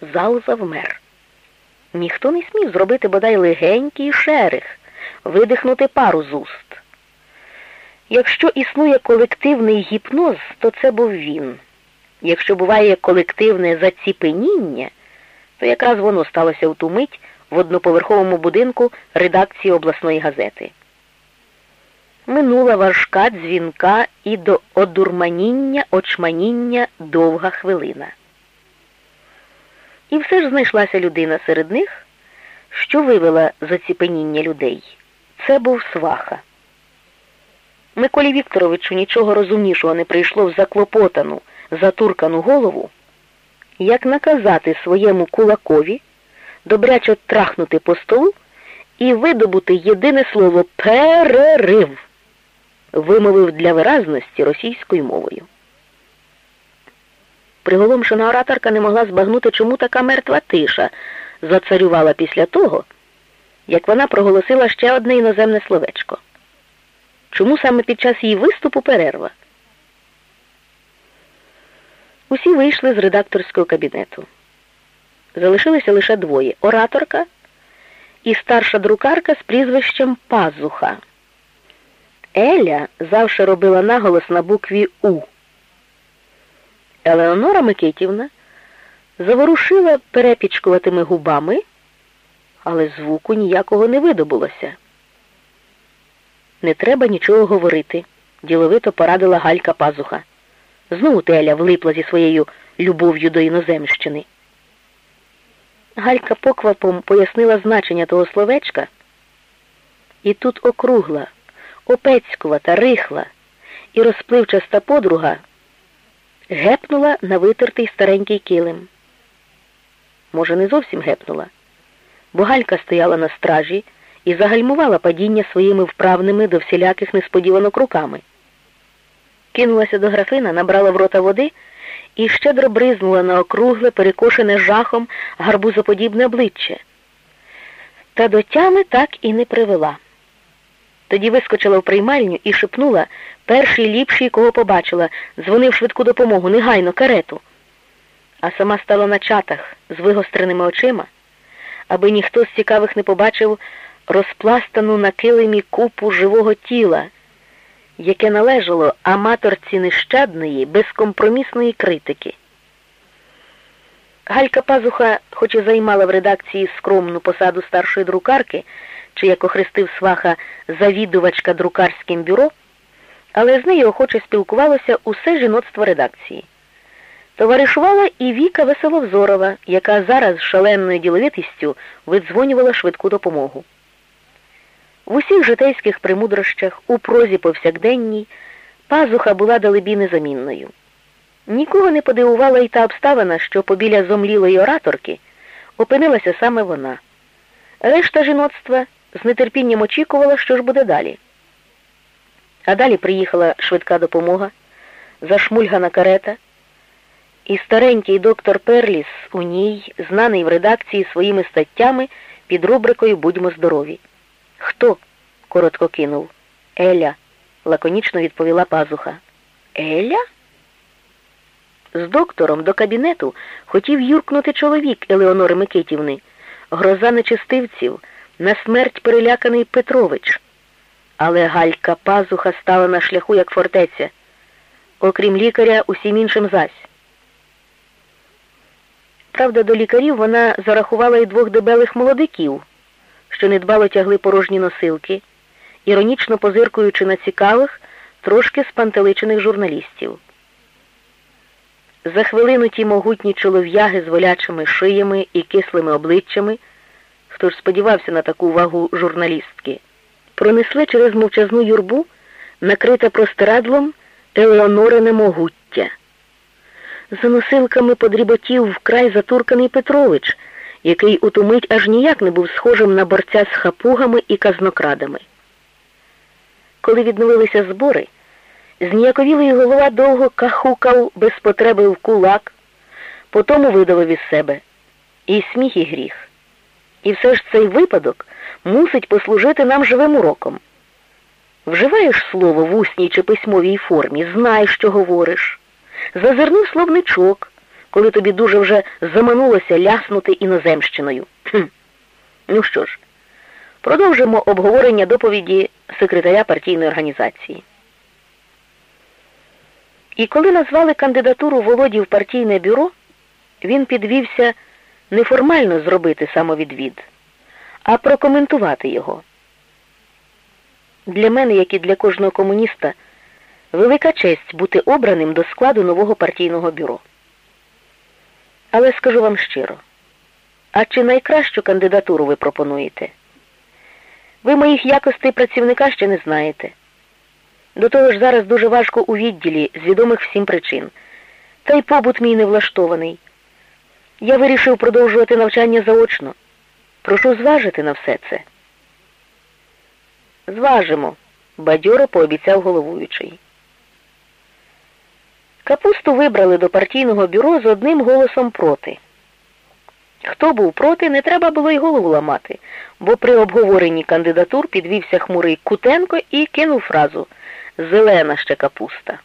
Зал завмер. Ніхто не смів зробити бодай легенький шерих, видихнути пару з уст. Якщо існує колективний гіпноз, то це був він. Якщо буває колективне заціпеніння, то якраз воно сталося в ту мить в одноповерховому будинку редакції обласної газети. Минула важка дзвінка і до одурманіння, очманіння довга хвилина. І все ж знайшлася людина серед них, що вивела заціпеніння людей. Це був сваха. Миколі Вікторовичу нічого розумнішого не прийшло в заклопотану, затуркану голову, як наказати своєму кулакові добряче трахнути по столу і видобути єдине слово перерив, вимовив для виразності російською мовою. Приголомшена ораторка не могла збагнути, чому така мертва тиша зацарювала після того, як вона проголосила ще одне іноземне словечко. Чому саме під час її виступу перерва? Усі вийшли з редакторського кабінету. Залишилися лише двоє ораторка і старша друкарка з прізвищем Пазуха. Еля завжди робила наголос на букві У. Елеонора Микитівна заворушила перепічкуватими губами, але звуку ніякого не видобулося. Не треба нічого говорити, діловито порадила Галька Пазуха. Знову Теля влипла зі своєю любов'ю до іноземщини. Галька поквапом пояснила значення того словечка, і тут округла, опецькувата, рихла і розпливчаста подруга гепнула на витертий старенький килим. Може, не зовсім гепнула, бо Галька стояла на стражі і загальмувала падіння своїми вправними до всіляких несподіванок руками. Кинулася до графина, набрала в рота води і щедро бризнула на округле, перекошене жахом гарбузоподібне обличчя. Та до тями так і не привела. Тоді вискочила в приймальню і шепнула перший ліпший, кого побачила, дзвонив швидку допомогу, негайно, карету. А сама стала на чатах з вигостреними очима, аби ніхто з цікавих не побачив розпластану на килимі купу живого тіла, яке належало аматорці нещадної, безкомпромісної критики. Галька Пазуха, хоч і займала в редакції скромну посаду старшої друкарки, чи, як охрестив сваха, завідувачка друкарським бюро, але з нею охоче спілкувалося усе жіноцтво редакції. Товаришувала і Віка Веселовзорова, яка зараз шаленою діловитістю видзвонювала швидку допомогу. В усіх житейських примудрощах, у прозі повсякденній, пазуха була далебі незамінною. Нікого не подивувала й та обставина, що побіля зомлілої ораторки опинилася саме вона. Решта жіноцтва з нетерпінням очікувала, що ж буде далі. А далі приїхала швидка допомога, зашмульгана карета, і старенький доктор Перліс у ній, знаний в редакції своїми статтями під рубрикою Будьмо здорові. Хто? коротко кинув. Еля, лаконічно відповіла пазуха. Еля? З доктором до кабінету хотів юркнути чоловік Елеонори Микитівни, гроза нечистивців, на смерть переляканий Петрович. Але Галька пазуха стала на шляху, як фортеця, окрім лікаря, усім іншим зась. Правда, до лікарів вона зарахувала й двох дебелих молодиків, що недбало тягли порожні носилки, іронічно позиркуючи на цікавих, трошки спантеличених журналістів. За хвилину ті могутні чолов'яги з волячими шиями і кислими обличчями, хто ж сподівався на таку вагу журналістки, пронесли через мовчазну юрбу, накрите простирадлом Елеонорине могуття. За носилками подріботів вкрай затурканий Петрович, який у ту мить аж ніяк не був схожим на борця з хапугами і казнокрадами. Коли відновилися збори, зніяковілий голова довго кахукав без потреби в кулак, потому видавив із себе і сміх, і гріх. І все ж цей випадок мусить послужити нам живим уроком. Вживаєш слово в усній чи письмовій формі, знаєш, що говориш. Зазирни в словничок, коли тобі дуже вже заманулося ляснути іноземщиною. Хм. Ну що ж, продовжимо обговорення доповіді секретаря партійної організації. І коли назвали кандидатуру Володі в партійне бюро, він підвівся неформально зробити самовідвід, а прокоментувати його. Для мене, як і для кожного комуніста, велика честь бути обраним до складу нового партійного бюро. Але скажу вам щиро, а чи найкращу кандидатуру ви пропонуєте? Ви моїх якостей працівника ще не знаєте. До того ж зараз дуже важко у відділі з відомих всім причин. Та й побут мій не влаштований. Я вирішив продовжувати навчання заочно. Прошу зважити на все це. Зважимо, бадьоро пообіцяв головуючий. Капусту вибрали до партійного бюро з одним голосом проти. Хто був проти, не треба було й голову ламати, бо при обговоренні кандидатур підвівся хмурий Кутенко і кинув фразу Зелена ще капуста.